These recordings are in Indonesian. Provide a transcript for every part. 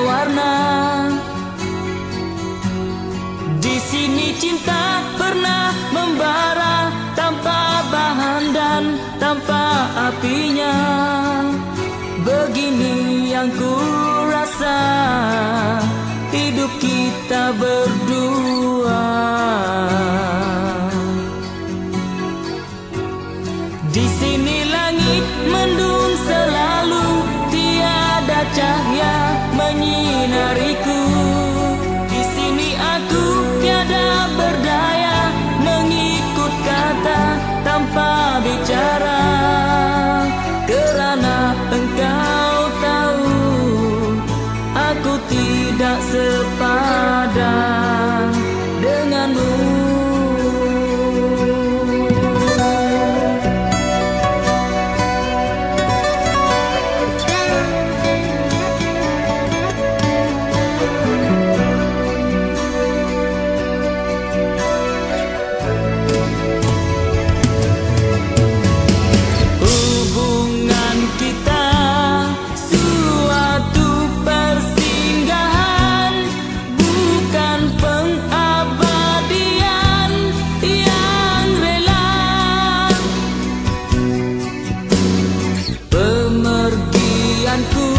warna. Di sini cinta pernah membara Tanpa bahan dan tanpa apinya. Begini yang ku rasa Hidup kita berdua. tanganku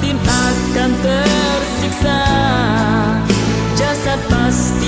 batin akan tersiksa. Jasad pasti